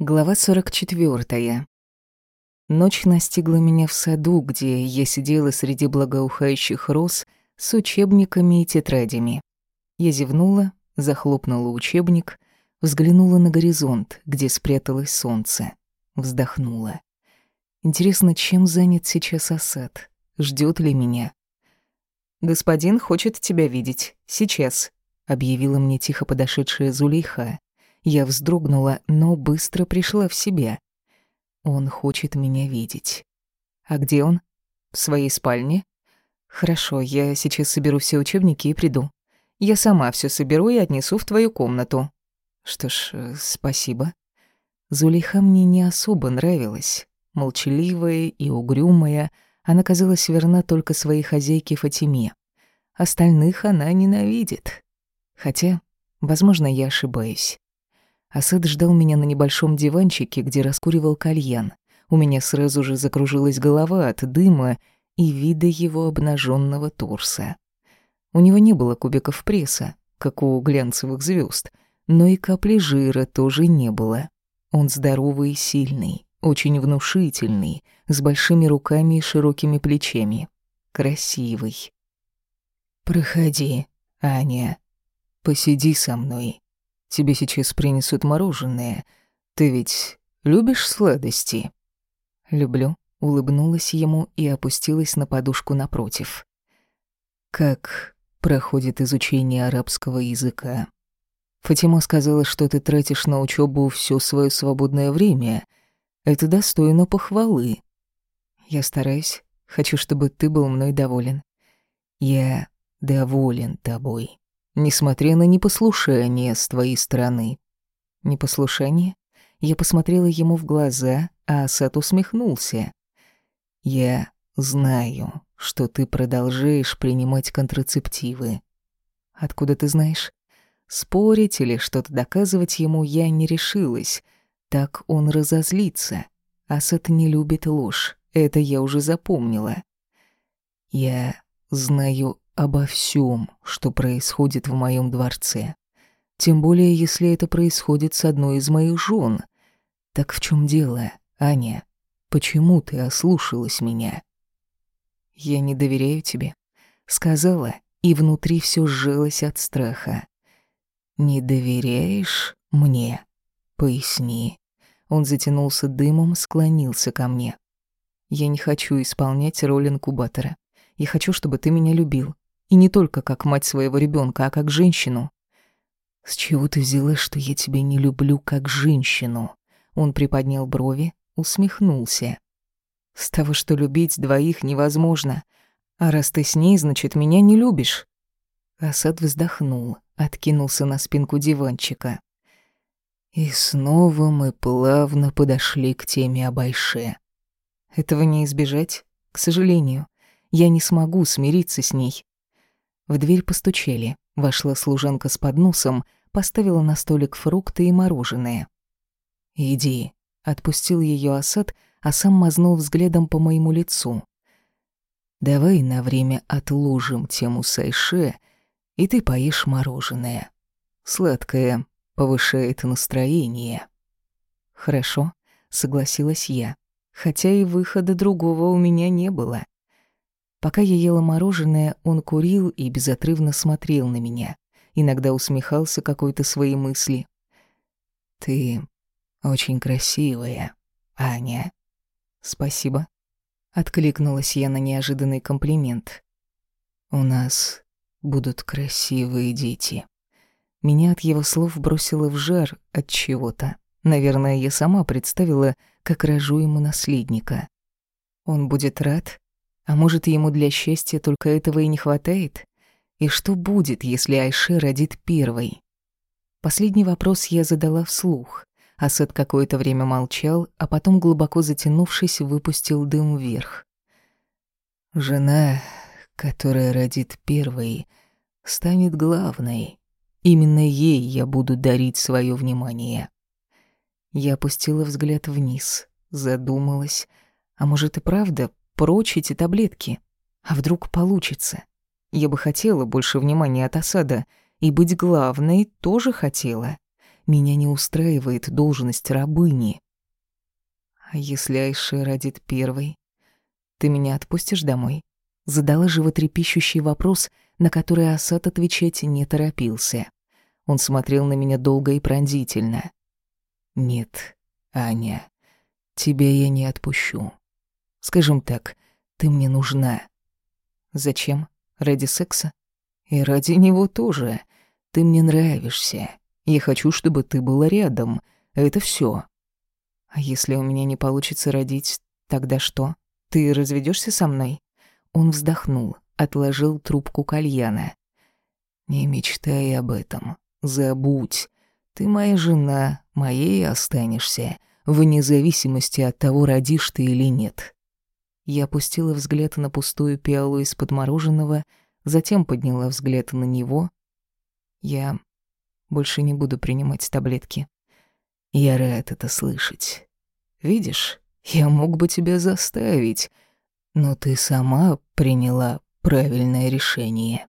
Глава 44. Ночь настигла меня в саду, где я сидела среди благоухающих роз с учебниками и тетрадями. Я зевнула, захлопнула учебник, взглянула на горизонт, где спряталось солнце, вздохнула. Интересно, чем занят сейчас Асад? Ждет ли меня? «Господин хочет тебя видеть. Сейчас», — объявила мне тихо подошедшая Зулейха. Я вздрогнула, но быстро пришла в себя. Он хочет меня видеть. А где он? В своей спальне? Хорошо, я сейчас соберу все учебники и приду. Я сама все соберу и отнесу в твою комнату. Что ж, э, спасибо. Зулейха мне не особо нравилась. Молчаливая и угрюмая, она казалась верна только своей хозяйке Фатиме. Остальных она ненавидит. Хотя, возможно, я ошибаюсь. Асад ждал меня на небольшом диванчике, где раскуривал кальян. У меня сразу же закружилась голова от дыма и вида его обнаженного торса. У него не было кубиков пресса, как у глянцевых звезд, но и капли жира тоже не было. Он здоровый и сильный, очень внушительный, с большими руками и широкими плечами. Красивый. «Проходи, Аня. Посиди со мной», Тебе сейчас принесут мороженое. Ты ведь любишь сладости?» «Люблю», — улыбнулась ему и опустилась на подушку напротив. «Как проходит изучение арабского языка?» Фатима сказала, что ты тратишь на учебу все свое свободное время. Это достойно похвалы. Я стараюсь. Хочу, чтобы ты был мной доволен. Я доволен тобой несмотря на непослушание с твоей стороны. Непослушание? Я посмотрела ему в глаза, а Асад усмехнулся. Я знаю, что ты продолжаешь принимать контрацептивы. Откуда ты знаешь? Спорить или что-то доказывать ему я не решилась. Так он разозлится. Асад не любит ложь. Это я уже запомнила. Я знаю обо всем, что происходит в моем дворце. Тем более, если это происходит с одной из моих жен. Так в чем дело, Аня? Почему ты ослушалась меня? Я не доверяю тебе, сказала, и внутри все сжалось от страха. Не доверяешь мне? Поясни. Он затянулся дымом, склонился ко мне. Я не хочу исполнять роль инкубатора. Я хочу, чтобы ты меня любил, и не только как мать своего ребенка, а как женщину. «С чего ты взяла, что я тебя не люблю как женщину?» Он приподнял брови, усмехнулся. «С того, что любить двоих невозможно. А раз ты с ней, значит, меня не любишь». Асад вздохнул, откинулся на спинку диванчика. И снова мы плавно подошли к теме об Айше. Этого не избежать, к сожалению. Я не смогу смириться с ней. В дверь постучали. Вошла служанка с подносом, поставила на столик фрукты и мороженое. «Иди», — отпустил ее Асад, а сам мазнул взглядом по моему лицу. «Давай на время отложим тему Сайше, и ты поешь мороженое. Сладкое повышает настроение». «Хорошо», — согласилась я, хотя и выхода другого у меня не было. Пока я ела мороженое, он курил и безотрывно смотрел на меня. Иногда усмехался какой-то своей мысли. «Ты очень красивая, Аня». «Спасибо». Откликнулась я на неожиданный комплимент. «У нас будут красивые дети». Меня от его слов бросило в жар от чего-то. Наверное, я сама представила, как рожу ему наследника. Он будет рад, а может, ему для счастья только этого и не хватает? И что будет, если Айше родит первой? Последний вопрос я задала вслух. Асад какое-то время молчал, а потом, глубоко затянувшись, выпустил дым вверх. «Жена, которая родит первой, станет главной. Именно ей я буду дарить свое внимание». Я опустила взгляд вниз, задумалась. А может и правда прочь эти таблетки. А вдруг получится? Я бы хотела больше внимания от осада, и быть главной тоже хотела. Меня не устраивает должность рабыни. А если Айше родит первой? Ты меня отпустишь домой? Задала животрепещущий вопрос, на который Асад отвечать не торопился. Он смотрел на меня долго и пронзительно. «Нет, Аня, тебя я не отпущу. Скажем так, ты мне нужна». «Зачем? Ради секса?» «И ради него тоже. Ты мне нравишься. Я хочу, чтобы ты была рядом. Это все. А если у меня не получится родить, тогда что? Ты разведешься со мной? Он вздохнул, отложил трубку кальяна. Не мечтай об этом. Забудь. Ты моя жена, моей останешься, вне зависимости от того, родишь ты или нет. Я опустила взгляд на пустую пиалу из-под мороженого, затем подняла взгляд на него. Я больше не буду принимать таблетки. Я рад это слышать. Видишь, я мог бы тебя заставить, но ты сама приняла правильное решение.